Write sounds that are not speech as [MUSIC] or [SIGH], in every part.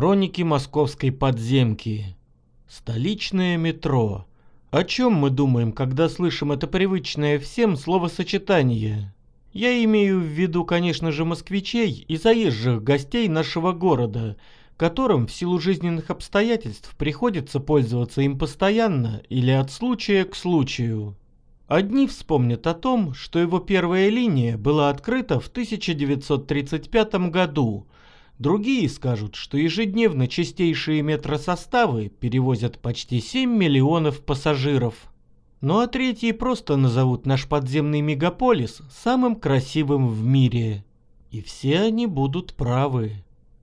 Хроники московской подземки. Столичное метро. О чем мы думаем, когда слышим это привычное всем словосочетание? Я имею в виду, конечно же, москвичей и заезжих гостей нашего города, которым в силу жизненных обстоятельств приходится пользоваться им постоянно или от случая к случаю. Одни вспомнят о том, что его первая линия была открыта в 1935 году – Другие скажут, что ежедневно чистейшие метросоставы перевозят почти 7 миллионов пассажиров. Ну а третьи просто назовут наш подземный мегаполис самым красивым в мире. И все они будут правы.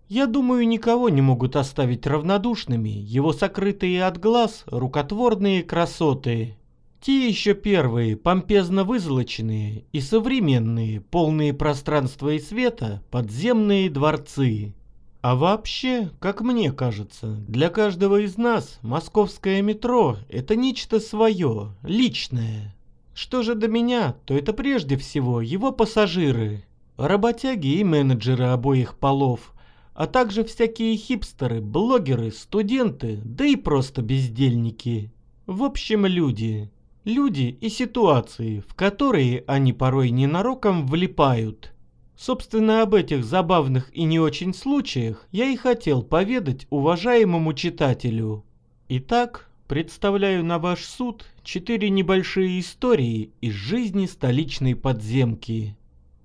Я думаю, никого не могут оставить равнодушными его сокрытые от глаз рукотворные красоты. Те еще первые, помпезно вызолоченные и современные, полные пространства и света, подземные дворцы. А вообще, как мне кажется, для каждого из нас московское метро – это нечто свое, личное. Что же до меня, то это прежде всего его пассажиры, работяги и менеджеры обоих полов, а также всякие хипстеры, блогеры, студенты, да и просто бездельники. В общем, люди – люди и ситуации, в которые они порой ненароком влипают. Собственно, об этих забавных и не очень случаях я и хотел поведать уважаемому читателю. Итак, представляю на ваш суд четыре небольшие истории из жизни столичной подземки.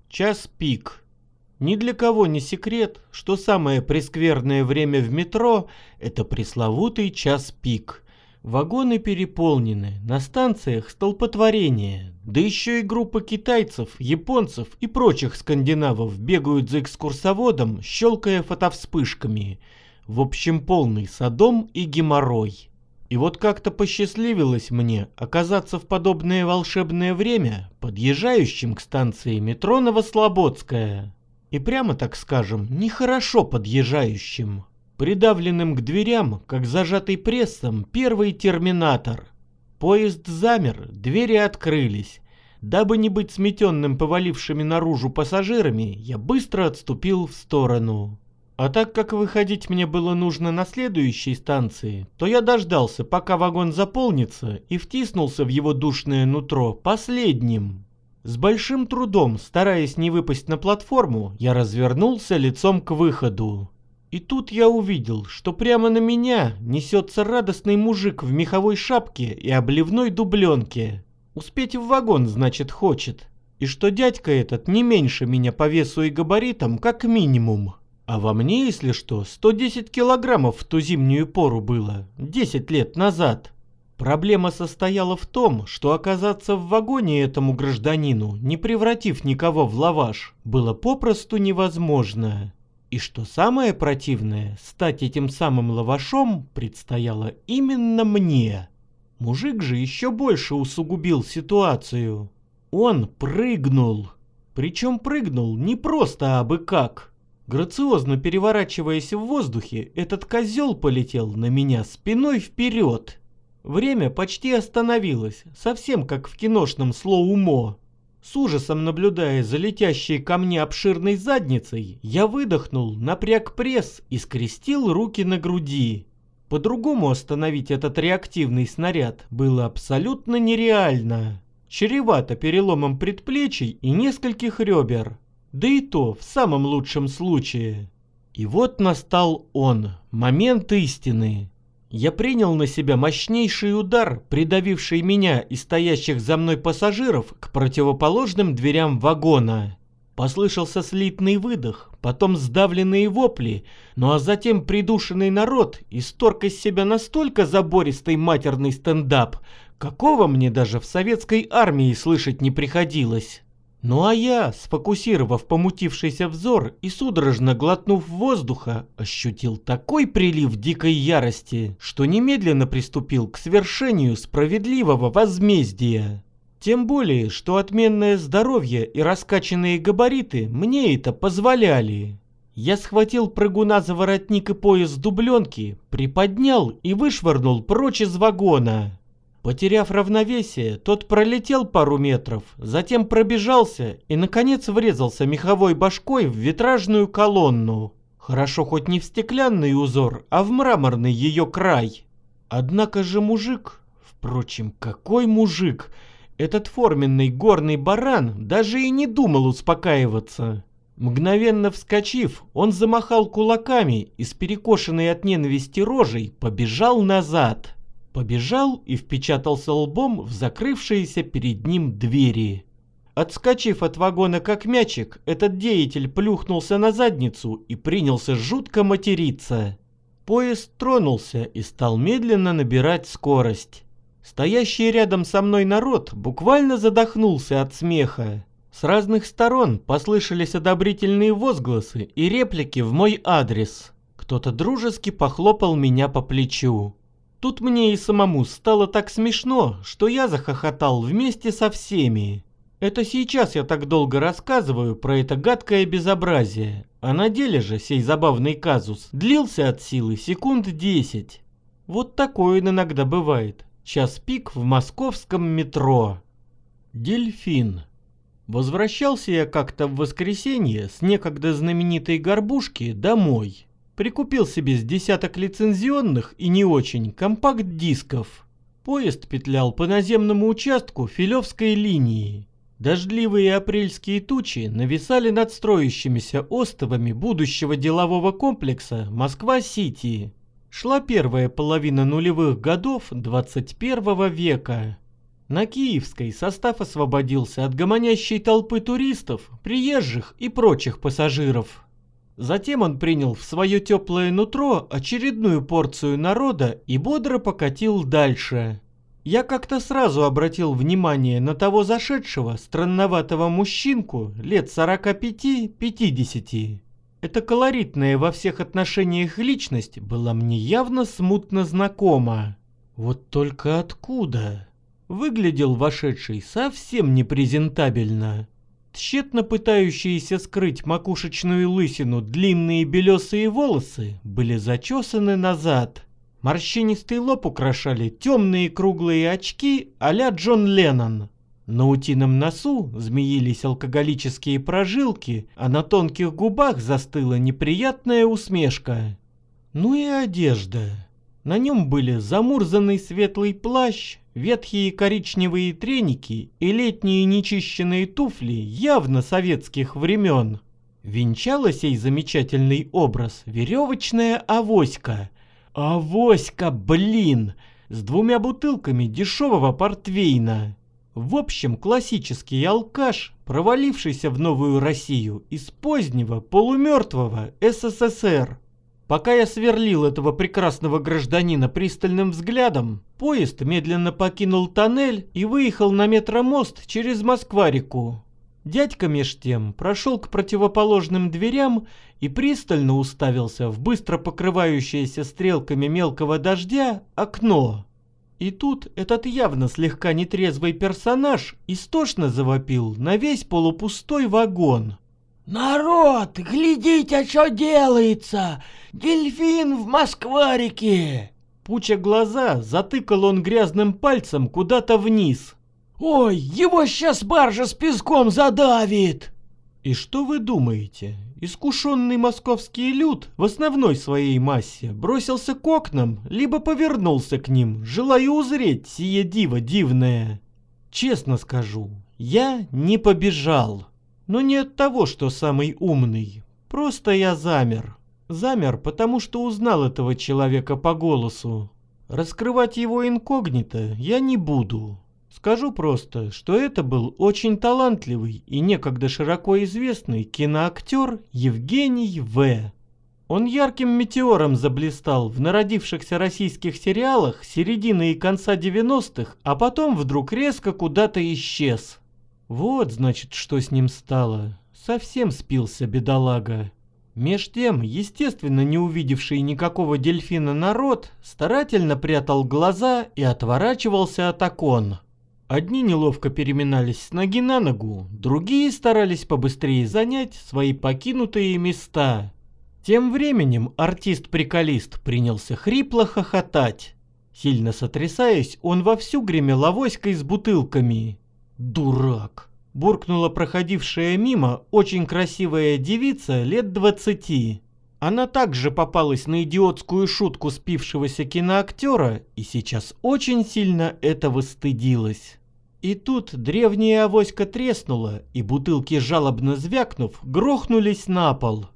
Час пик. Ни для кого не секрет, что самое прескверное время в метро – это пресловутый час пик – Вагоны переполнены, на станциях столпотворение, да еще и группа китайцев, японцев и прочих скандинавов бегают за экскурсоводом, щелкая фотовспышками. В общем, полный садом и геморрой. И вот как-то посчастливилось мне оказаться в подобное волшебное время подъезжающим к станции метро Новослободская. И прямо так скажем, нехорошо подъезжающим придавленным к дверям, как зажатый прессом, первый терминатор. Поезд замер, двери открылись. Дабы не быть сметенным повалившими наружу пассажирами, я быстро отступил в сторону. А так как выходить мне было нужно на следующей станции, то я дождался, пока вагон заполнится, и втиснулся в его душное нутро последним. С большим трудом, стараясь не выпасть на платформу, я развернулся лицом к выходу. И тут я увидел, что прямо на меня несется радостный мужик в меховой шапке и обливной дубленке. Успеть в вагон, значит, хочет. И что дядька этот не меньше меня по весу и габаритам, как минимум. А во мне, если что, 110 килограммов в ту зимнюю пору было, 10 лет назад. Проблема состояла в том, что оказаться в вагоне этому гражданину, не превратив никого в лаваш, было попросту невозможно. И что самое противное, стать этим самым лавашом предстояло именно мне. Мужик же еще больше усугубил ситуацию. Он прыгнул. Причем прыгнул не просто абы как. Грациозно переворачиваясь в воздухе, этот козел полетел на меня спиной вперед. Время почти остановилось, совсем как в киношном слоумо. С ужасом наблюдая за летящей ко мне обширной задницей, я выдохнул, напряг пресс и скрестил руки на груди. По-другому остановить этот реактивный снаряд было абсолютно нереально. Чревато переломом предплечий и нескольких ребер. Да и то в самом лучшем случае. И вот настал он, момент истины. Я принял на себя мощнейший удар, придавивший меня и стоящих за мной пассажиров к противоположным дверям вагона. Послышался слитный выдох, потом сдавленные вопли, ну а затем придушенный народ исторг из себя настолько забористый матерный стендап, какого мне даже в советской армии слышать не приходилось. Ну а я, сфокусировав помутившийся взор и судорожно глотнув воздуха, ощутил такой прилив дикой ярости, что немедленно приступил к свершению справедливого возмездия. Тем более, что отменное здоровье и раскачанные габариты мне это позволяли. Я схватил прыгуна за воротник и пояс дубленки, приподнял и вышвырнул прочь из вагона. Потеряв равновесие, тот пролетел пару метров, затем пробежался и, наконец, врезался меховой башкой в витражную колонну. Хорошо хоть не в стеклянный узор, а в мраморный ее край. Однако же мужик, впрочем, какой мужик, этот форменный горный баран даже и не думал успокаиваться. Мгновенно вскочив, он замахал кулаками и с перекошенной от ненависти рожей побежал назад. Побежал и впечатался лбом в закрывшиеся перед ним двери. Отскочив от вагона как мячик, этот деятель плюхнулся на задницу и принялся жутко материться. Поезд тронулся и стал медленно набирать скорость. Стоящий рядом со мной народ буквально задохнулся от смеха. С разных сторон послышались одобрительные возгласы и реплики в мой адрес. Кто-то дружески похлопал меня по плечу. Тут мне и самому стало так смешно, что я захохотал вместе со всеми. Это сейчас я так долго рассказываю про это гадкое безобразие, а на деле же сей забавный казус длился от силы секунд десять. Вот такое иногда бывает. Час пик в московском метро. Дельфин. Возвращался я как-то в воскресенье с некогда знаменитой горбушки домой. Прикупил себе с десяток лицензионных и не очень компакт-дисков. Поезд петлял по наземному участку Филевской линии. Дождливые апрельские тучи нависали над строящимися островами будущего делового комплекса Москва-Сити. Шла первая половина нулевых годов 21 века. На Киевской состав освободился от гомонящей толпы туристов, приезжих и прочих пассажиров. Затем он принял в свое теплое нутро очередную порцию народа и бодро покатил дальше. Я как-то сразу обратил внимание на того зашедшего, странноватого мужчинку лет 45-50. Эта колоритная во всех отношениях личность была мне явно смутно знакома. Вот только откуда? Выглядел вошедший совсем непрезентабельно. Тщетно пытающиеся скрыть макушечную лысину длинные белесые волосы были зачесаны назад – Морщинистый лоб украшали темные круглые очки а-ля Джон Леннон. На утином носу змеились алкоголические прожилки, а на тонких губах застыла неприятная усмешка. Ну и одежда. На нем были замурзанный светлый плащ, ветхие коричневые треники и летние нечищенные туфли явно советских времен. Венчала сей замечательный образ веревочная авоська, Авоська, блин! С двумя бутылками дешевого портвейна. В общем, классический алкаш, провалившийся в новую Россию из позднего полумертвого СССР. Пока я сверлил этого прекрасного гражданина пристальным взглядом, поезд медленно покинул тоннель и выехал на метромост через Москва-реку. Дядька меж тем прошел к противоположным дверям и пристально уставился в быстро покрывающееся стрелками мелкого дождя окно. И тут этот явно слегка нетрезвый персонаж истошно завопил на весь полупустой вагон. «Народ, глядите, что делается! Дельфин в Москварике!» Пуча глаза, затыкал он грязным пальцем куда-то вниз. «Ой, его сейчас баржа с песком задавит!» И что вы думаете? Искушенный московский люд в основной своей массе бросился к окнам, либо повернулся к ним, желая узреть сие диво дивное. Честно скажу, я не побежал. Но не от того, что самый умный. Просто я замер. Замер, потому что узнал этого человека по голосу. Раскрывать его инкогнито я не буду. Скажу просто, что это был очень талантливый и некогда широко известный киноактер Евгений В. Он ярким метеором заблистал в народившихся российских сериалах середины и конца 90-х, а потом вдруг резко куда-то исчез. Вот, значит, что с ним стало. Совсем спился бедолага. Меж тем, естественно, не увидевший никакого дельфина народ старательно прятал глаза и отворачивался от окон. Одни неловко переминались с ноги на ногу, другие старались побыстрее занять свои покинутые места. Тем временем артист-приколист принялся хрипло хохотать. Сильно сотрясаясь, он вовсю гремел авоськой с бутылками. «Дурак!» – буркнула проходившая мимо очень красивая девица лет двадцати. Она также попалась на идиотскую шутку спившегося киноактера и сейчас очень сильно этого стыдилась. И тут древняя авоська треснула, и бутылки, жалобно звякнув, грохнулись на пол.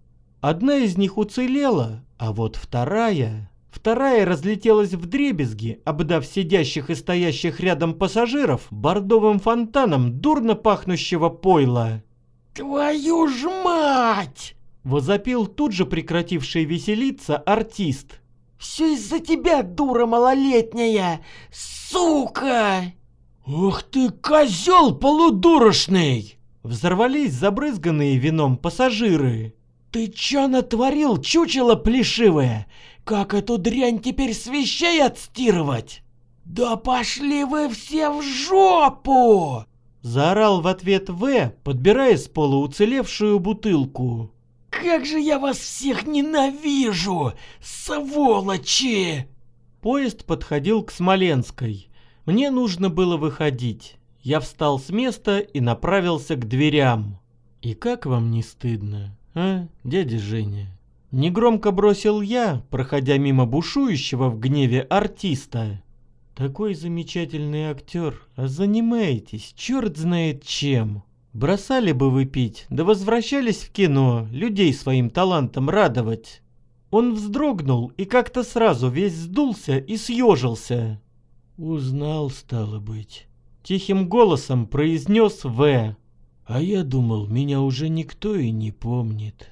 Одна из них уцелела, а вот вторая... Вторая разлетелась в дребезги, обдав сидящих и стоящих рядом пассажиров бордовым фонтаном дурно пахнущего пойла. «Твою ж мать!» Возопил тут же прекративший веселиться артист. «Все из-за тебя, дура малолетняя! Сука!» «Ух ты, козел полудурочный!» Взорвались забрызганные вином пассажиры. «Ты чё натворил, чучело плешивое? Как эту дрянь теперь с вещей отстирывать?» «Да пошли вы все в жопу!» Заорал в ответ В, подбирая с пола уцелевшую бутылку. Как же я вас всех ненавижу, сволочи! Поезд подходил к Смоленской. Мне нужно было выходить. Я встал с места и направился к дверям. И как вам не стыдно, а, дядя Женя? Негромко бросил я, проходя мимо бушующего в гневе артиста. Такой замечательный актер, а занимаетесь черт знает чем. Бросали бы вы пить, да возвращались в кино, людей своим талантом радовать. Он вздрогнул и как-то сразу весь сдулся и съежился. Узнал, стало быть. Тихим голосом произнес В. А я думал, меня уже никто и не помнит.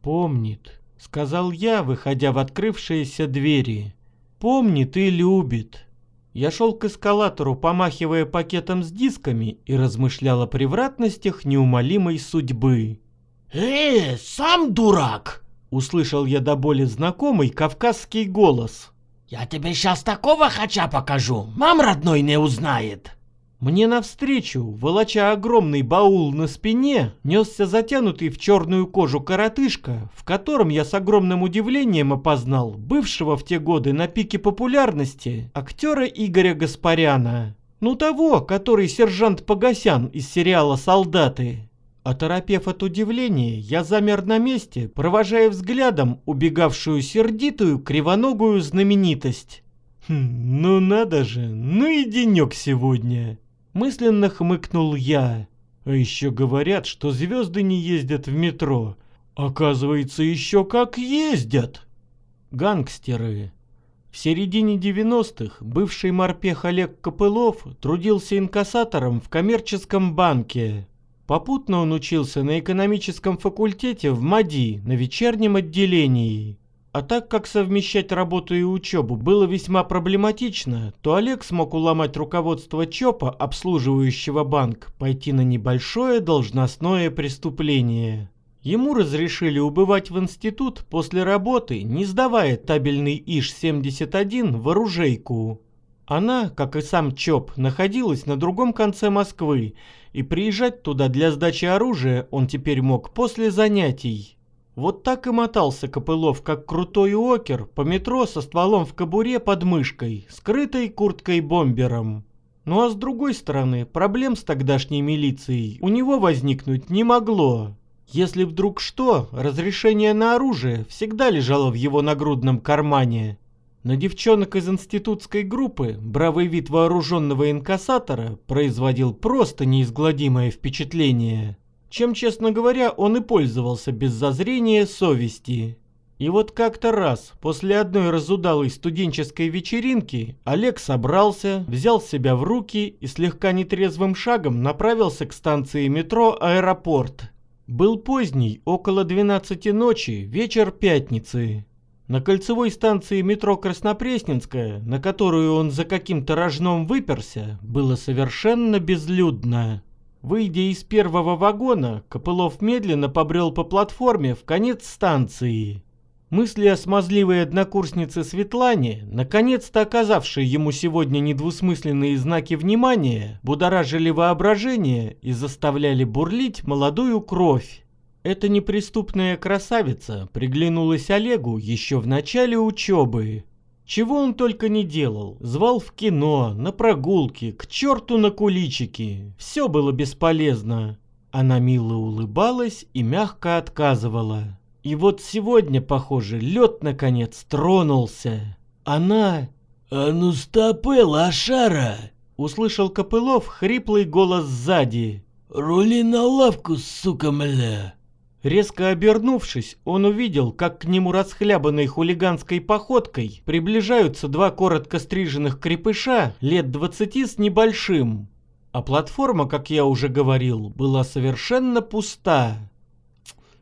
Помнит, сказал я, выходя в открывшиеся двери. Помнит и любит. Я шел к эскалатору, помахивая пакетом с дисками, и размышлял о превратностях неумолимой судьбы. «Э, сам дурак!» — услышал я до боли знакомый кавказский голос. «Я тебе сейчас такого хача покажу, мам родной не узнает!» Мне навстречу, волоча огромный баул на спине, несся затянутый в черную кожу коротышка, в котором я с огромным удивлением опознал бывшего в те годы на пике популярности актера Игоря Гаспаряна. Ну того, который сержант Погосян из сериала «Солдаты». Оторопев от удивления, я замер на месте, провожая взглядом убегавшую сердитую кривоногую знаменитость. Хм, ну надо же, ну и денек сегодня. Мысленно хмыкнул я. А еще говорят, что звезды не ездят в метро. Оказывается, еще как ездят. Гангстеры. В середине 90-х бывший морпех Олег Копылов трудился инкассатором в коммерческом банке. Попутно он учился на экономическом факультете в МАДИ на вечернем отделении. А так как совмещать работу и учебу было весьма проблематично, то Олег смог уломать руководство ЧОПа, обслуживающего банк, пойти на небольшое должностное преступление. Ему разрешили убывать в институт после работы, не сдавая табельный ИЖ-71 в оружейку. Она, как и сам ЧОП, находилась на другом конце Москвы, и приезжать туда для сдачи оружия он теперь мог после занятий. Вот так и мотался Копылов, как крутой окер, по метро со стволом в кобуре под мышкой, скрытой курткой-бомбером. Ну а с другой стороны, проблем с тогдашней милицией у него возникнуть не могло. Если вдруг что, разрешение на оружие всегда лежало в его нагрудном кармане. На девчонок из институтской группы бравый вид вооруженного инкассатора производил просто неизгладимое впечатление чем, честно говоря, он и пользовался без зазрения совести. И вот как-то раз, после одной разудалой студенческой вечеринки, Олег собрался, взял себя в руки и слегка нетрезвым шагом направился к станции метро «Аэропорт». Был поздний, около 12 ночи, вечер пятницы. На кольцевой станции метро Краснопресненская, на которую он за каким-то рожном выперся, было совершенно безлюдно. Выйдя из первого вагона, Копылов медленно побрел по платформе в конец станции. Мысли о смазливой однокурснице Светлане, наконец-то оказавшей ему сегодня недвусмысленные знаки внимания, будоражили воображение и заставляли бурлить молодую кровь. Эта неприступная красавица приглянулась Олегу еще в начале учебы. Чего он только не делал. Звал в кино, на прогулки, к черту на куличики. Все было бесполезно. Она мило улыбалась и мягко отказывала. И вот сегодня, похоже, лед наконец тронулся. Она... «А ну стопы, лошара!» Услышал Копылов хриплый голос сзади. «Рули на лавку, сука, мля!» Резко обернувшись, он увидел, как к нему расхлябанной хулиганской походкой приближаются два коротко стриженных крепыша лет двадцати с небольшим. А платформа, как я уже говорил, была совершенно пуста.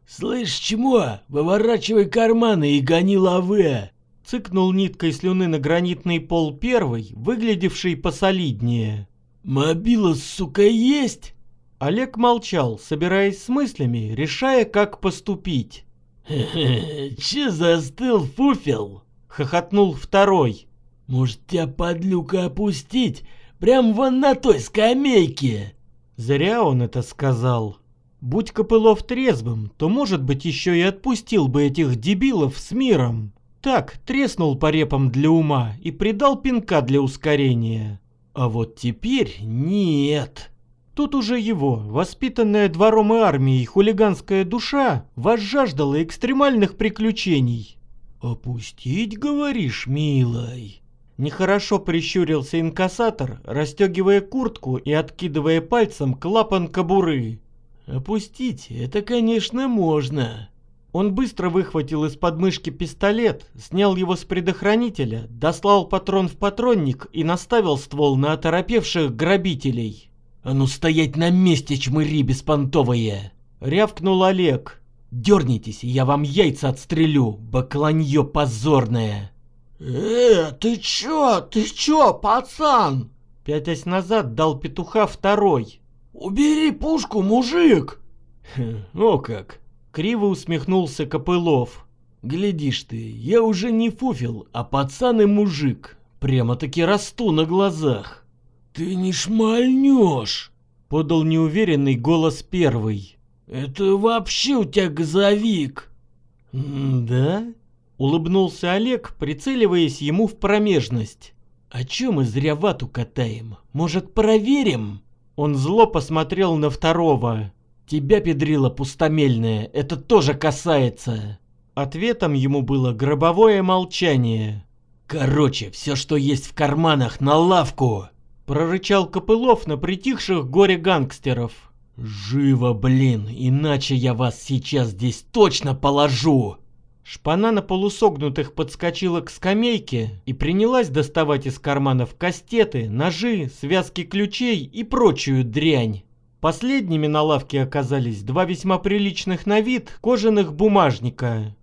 «Слышь, чмо, выворачивай карманы и гони лавы!» Цыкнул ниткой слюны на гранитный пол первый, выглядевший посолиднее. «Мобила, сука, есть?» Олег молчал, собираясь с мыслями, решая, как поступить. «Хе-хе, [LAUGHS] че застыл, фуфел?» — хохотнул второй. «Может, тебя, подлюка, опустить? Прям вон на той скамейке!» Зря он это сказал. Будь Копылов трезвым, то, может быть, еще и отпустил бы этих дебилов с миром. Так, треснул по репам для ума и придал пинка для ускорения. А вот теперь нет. Тут уже его, воспитанная двором и армией хулиганская душа, возжаждала экстремальных приключений. «Опустить, говоришь, милой?» Нехорошо прищурился инкассатор, расстегивая куртку и откидывая пальцем клапан кобуры. «Опустить — это, конечно, можно. Он быстро выхватил из подмышки пистолет, снял его с предохранителя, дослал патрон в патронник и наставил ствол на оторопевших грабителей. «А ну стоять на месте, чмыри беспонтовые!» — рявкнул Олег. «Дернитесь, я вам яйца отстрелю, бакланье позорное!» «Э, ты чё, ты чё, пацан?» Пятясь назад дал петуха второй. «Убери пушку, мужик!» «О как!» Криво усмехнулся Копылов. «Глядишь ты, я уже не фуфел, а пацан и мужик. Прямо-таки расту на глазах». «Ты не шмальнешь!» — подал неуверенный голос первый. «Это вообще у тебя газовик!» «Да?» — улыбнулся Олег, прицеливаясь ему в промежность. «А чё мы зря вату катаем? Может, проверим?» Он зло посмотрел на второго. Тебя, педрила пустомельная, это тоже касается. Ответом ему было гробовое молчание. Короче, все, что есть в карманах, на лавку! Прорычал Копылов на притихших горе гангстеров. Живо, блин, иначе я вас сейчас здесь точно положу! Шпана на полусогнутых подскочила к скамейке и принялась доставать из карманов кастеты, ножи, связки ключей и прочую дрянь. Последними на лавке оказались два весьма приличных на вид кожаных бумажника.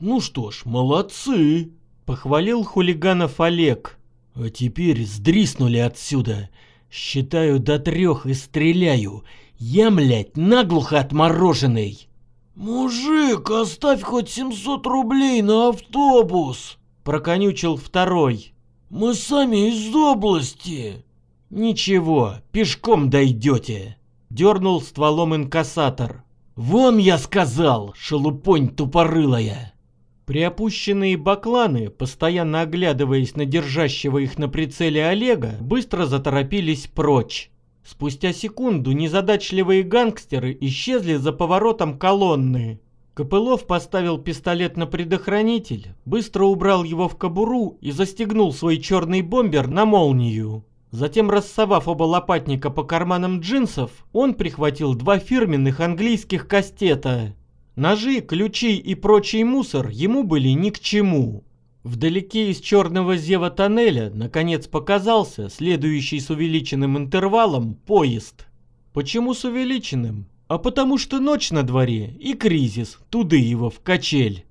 «Ну что ж, молодцы!» — похвалил хулиганов Олег. «А теперь сдриснули отсюда. Считаю до трех и стреляю. Я, млядь, наглухо отмороженный!» «Мужик, оставь хоть 700 рублей на автобус!» — проконючил второй. «Мы сами из области!» «Ничего, пешком дойдете!» дернул стволом инкассатор. «Вон я сказал, шелупонь тупорылая!» Приопущенные бакланы, постоянно оглядываясь на держащего их на прицеле Олега, быстро заторопились прочь. Спустя секунду незадачливые гангстеры исчезли за поворотом колонны. Копылов поставил пистолет на предохранитель, быстро убрал его в кобуру и застегнул свой черный бомбер на молнию. Затем, рассовав оба лопатника по карманам джинсов, он прихватил два фирменных английских кастета. Ножи, ключи и прочий мусор ему были ни к чему. Вдалеке из черного зева тоннеля наконец показался следующий с увеличенным интервалом поезд. Почему с увеличенным? А потому что ночь на дворе и кризис, туды его в качель.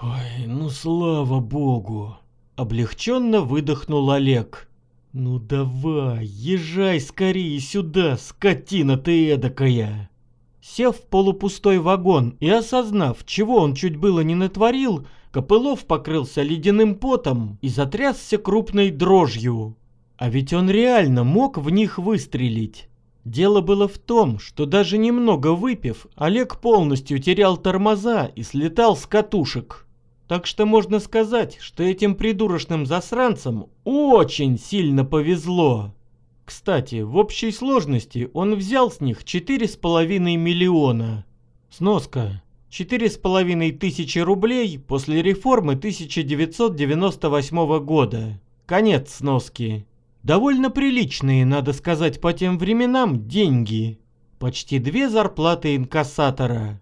Ой, ну слава богу. Облегченно выдохнул Олег. «Ну давай, езжай скорее сюда, скотина ты эдакая!» Сев в полупустой вагон и осознав, чего он чуть было не натворил, Копылов покрылся ледяным потом и затрясся крупной дрожью. А ведь он реально мог в них выстрелить. Дело было в том, что даже немного выпив, Олег полностью терял тормоза и слетал с катушек. Так что можно сказать, что этим придурочным засранцам очень сильно повезло. Кстати, в общей сложности он взял с них 4,5 миллиона. Сноска. Четыре с половиной тысячи рублей после реформы 1998 года. Конец сноски. Довольно приличные, надо сказать, по тем временам деньги. Почти две зарплаты инкассатора.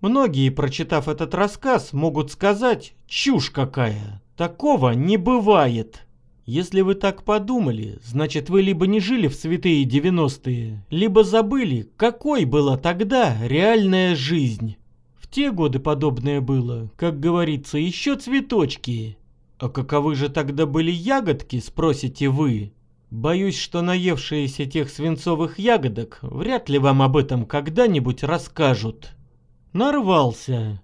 Многие, прочитав этот рассказ, могут сказать «чушь какая». Такого не бывает. Если вы так подумали, значит вы либо не жили в святые 90-е, либо забыли, какой была тогда реальная жизнь. В те годы подобное было, как говорится, еще цветочки. А каковы же тогда были ягодки, спросите вы? Боюсь, что наевшиеся тех свинцовых ягодок вряд ли вам об этом когда-нибудь расскажут. Нарвался.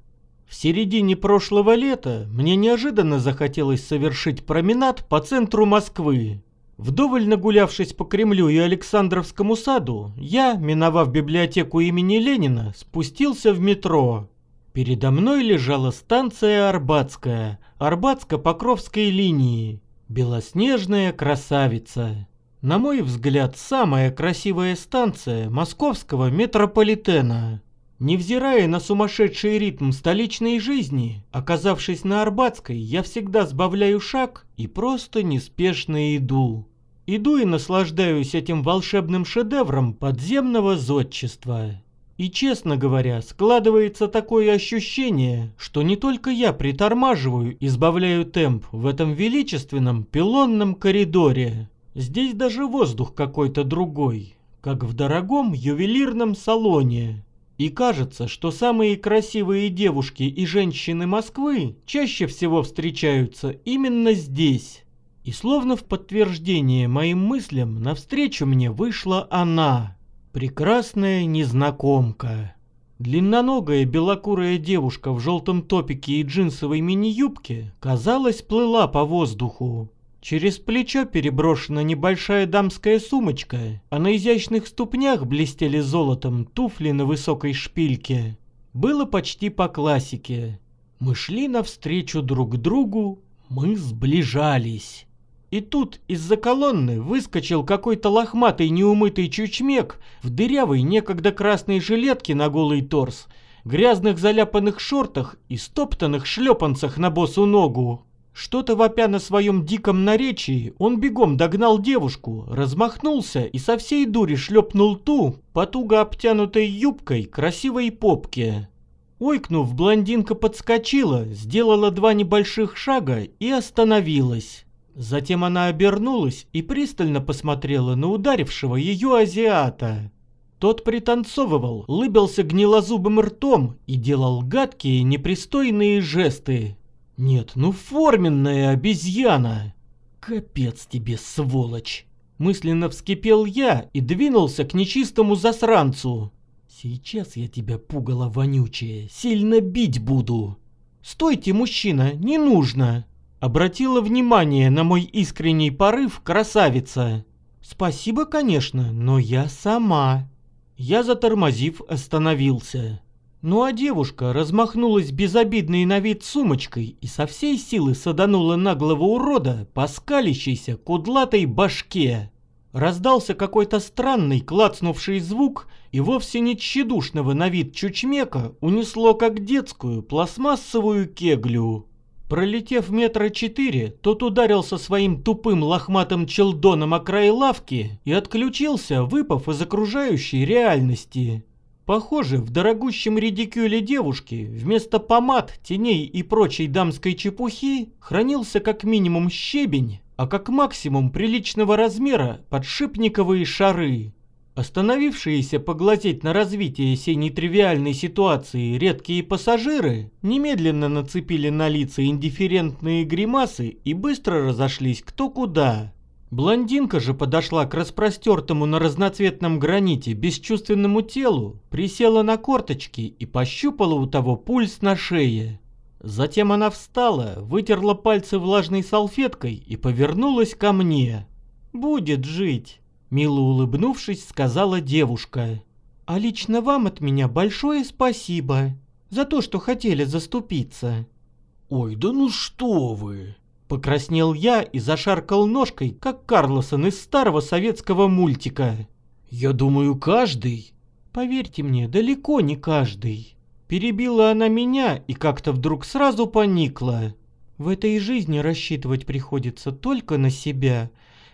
В середине прошлого лета мне неожиданно захотелось совершить променад по центру Москвы. Вдоволь нагулявшись по Кремлю и Александровскому саду, я, миновав библиотеку имени Ленина, спустился в метро. Передо мной лежала станция Арбатская, Арбатско-Покровской линии. Белоснежная красавица. На мой взгляд, самая красивая станция московского метрополитена. Невзирая на сумасшедший ритм столичной жизни, оказавшись на Арбатской, я всегда сбавляю шаг и просто неспешно иду. Иду и наслаждаюсь этим волшебным шедевром подземного зодчества. И, честно говоря, складывается такое ощущение, что не только я притормаживаю и сбавляю темп в этом величественном пилонном коридоре. Здесь даже воздух какой-то другой, как в дорогом ювелирном салоне. И кажется, что самые красивые девушки и женщины Москвы чаще всего встречаются именно здесь. И словно в подтверждение моим мыслям навстречу мне вышла она. Прекрасная незнакомка. Длинноногая белокурая девушка в желтом топике и джинсовой мини-юбке, казалось, плыла по воздуху. Через плечо переброшена небольшая дамская сумочка, а на изящных ступнях блестели золотом туфли на высокой шпильке. Было почти по классике. Мы шли навстречу друг другу, мы сближались. И тут из-за колонны выскочил какой-то лохматый неумытый чучмек в дырявой некогда красной жилетке на голый торс, грязных заляпанных шортах и стоптанных шлепанцах на босу ногу. Что-то вопя на своем диком наречии, он бегом догнал девушку, размахнулся и со всей дури шлепнул ту, по туго обтянутой юбкой, красивой попке. Ойкнув, блондинка подскочила, сделала два небольших шага и остановилась. Затем она обернулась и пристально посмотрела на ударившего ее азиата. Тот пританцовывал, лыбился гнилозубым ртом и делал гадкие непристойные жесты. Нет, ну форменная обезьяна. Капец тебе, сволочь. Мысленно вскипел я и двинулся к нечистому засранцу. Сейчас я тебя, пугало вонючее, сильно бить буду. Стойте, мужчина, не нужно обратила внимание на мой искренний порыв красавица. Спасибо, конечно, но я сама. Я, затормозив, остановился. Ну а девушка размахнулась безобидной на вид сумочкой и со всей силы саданула наглого урода по скалящейся кудлатой башке. Раздался какой-то странный клацнувший звук, и вовсе не тщедушного на вид чучмека унесло как детскую пластмассовую кеглю. Пролетев метра четыре, тот ударился своим тупым лохматым челдоном о край лавки и отключился, выпав из окружающей реальности. Похоже, в дорогущем редикюле девушки вместо помад, теней и прочей дамской чепухи хранился как минимум щебень, а как максимум приличного размера подшипниковые шары. Остановившиеся поглазеть на развитие сей нетривиальной ситуации редкие пассажиры немедленно нацепили на лица индифферентные гримасы и быстро разошлись кто куда. Блондинка же подошла к распростертому на разноцветном граните бесчувственному телу, присела на корточки и пощупала у того пульс на шее. Затем она встала, вытерла пальцы влажной салфеткой и повернулась ко мне. «Будет жить». Мило улыбнувшись, сказала девушка. «А лично вам от меня большое спасибо за то, что хотели заступиться». «Ой, да ну что вы!» Покраснел я и зашаркал ножкой, как Карлосон из старого советского мультика. «Я думаю, каждый...» «Поверьте мне, далеко не каждый...» Перебила она меня и как-то вдруг сразу поникла. В этой жизни рассчитывать приходится только на себя.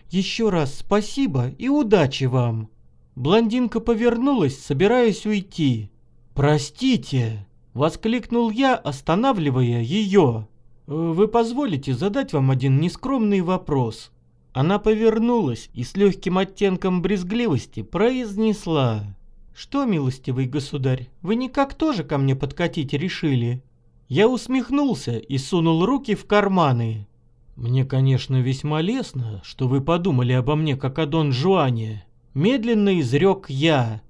Еще раз спасибо и удачи вам. Блондинка повернулась, собираясь уйти. «Простите!» — воскликнул я, останавливая ее. «Вы позволите задать вам один нескромный вопрос?» Она повернулась и с легким оттенком брезгливости произнесла. «Что, милостивый государь, вы никак тоже ко мне подкатить решили?» Я усмехнулся и сунул руки в карманы. «Мне, конечно, весьма лестно, что вы подумали обо мне как о Дон Жуане», — медленно изрек я.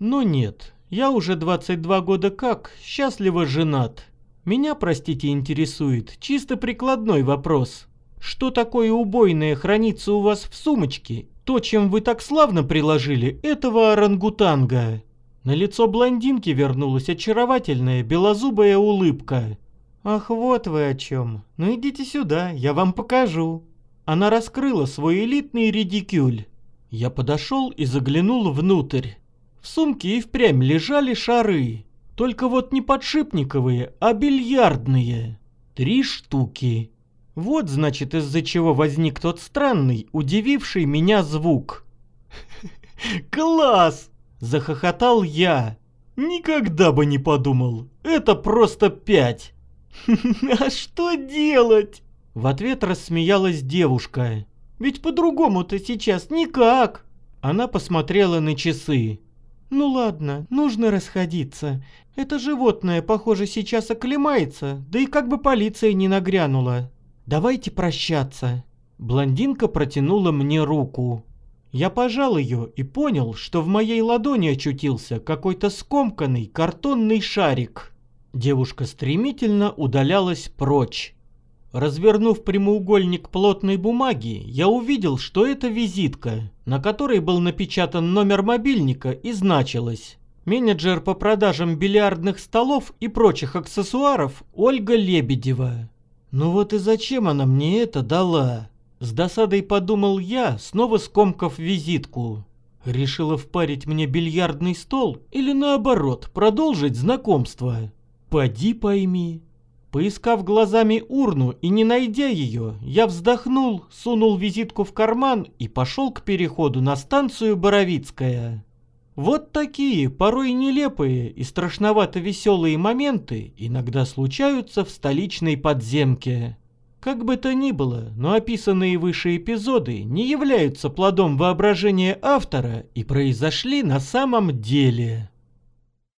«Но нет, я уже 22 года как, счастливо женат. Меня, простите, интересует чисто прикладной вопрос. Что такое убойное хранится у вас в сумочке? То, чем вы так славно приложили этого орангутанга?» На лицо блондинки вернулась очаровательная белозубая улыбка. «Ах, вот вы о чем. Ну идите сюда, я вам покажу». Она раскрыла свой элитный редикюль. Я подошел и заглянул внутрь. В сумке и впрямь лежали шары. Только вот не подшипниковые, а бильярдные. Три штуки. Вот, значит, из-за чего возник тот странный, удививший меня звук. [LAUGHS] «Класс!» Захохотал я. Никогда бы не подумал. Это просто пять. [LAUGHS] А что делать? В ответ рассмеялась девушка. Ведь по-другому-то сейчас никак. Она посмотрела на часы. Ну ладно, нужно расходиться. Это животное, похоже, сейчас оклемается, да и как бы полиция не нагрянула. Давайте прощаться. Блондинка протянула мне руку. Я пожал ее и понял, что в моей ладони очутился какой-то скомканный картонный шарик. Девушка стремительно удалялась прочь. Развернув прямоугольник плотной бумаги, я увидел, что это визитка, на которой был напечатан номер мобильника и значилось «Менеджер по продажам бильярдных столов и прочих аксессуаров Ольга Лебедева». Ну вот и зачем она мне это дала? С досадой подумал я, снова скомкав визитку. Решила впарить мне бильярдный стол или наоборот, продолжить знакомство? Поди пойми. Поискав глазами урну и не найдя ее, я вздохнул, сунул визитку в карман и пошел к переходу на станцию Боровицкая. Вот такие, порой нелепые и страшновато веселые моменты иногда случаются в столичной подземке. Как бы то ни было, но описанные выше эпизоды не являются плодом воображения автора и произошли на самом деле.